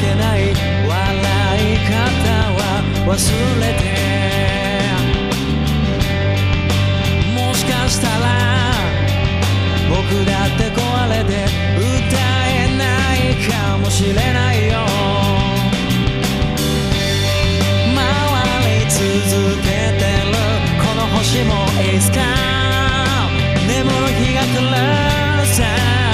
けない。笑い方は忘れてもしかしたら僕だって壊れて歌えないかもしれないよ。回り続けてるこの星もいつか眠る日が来るさ。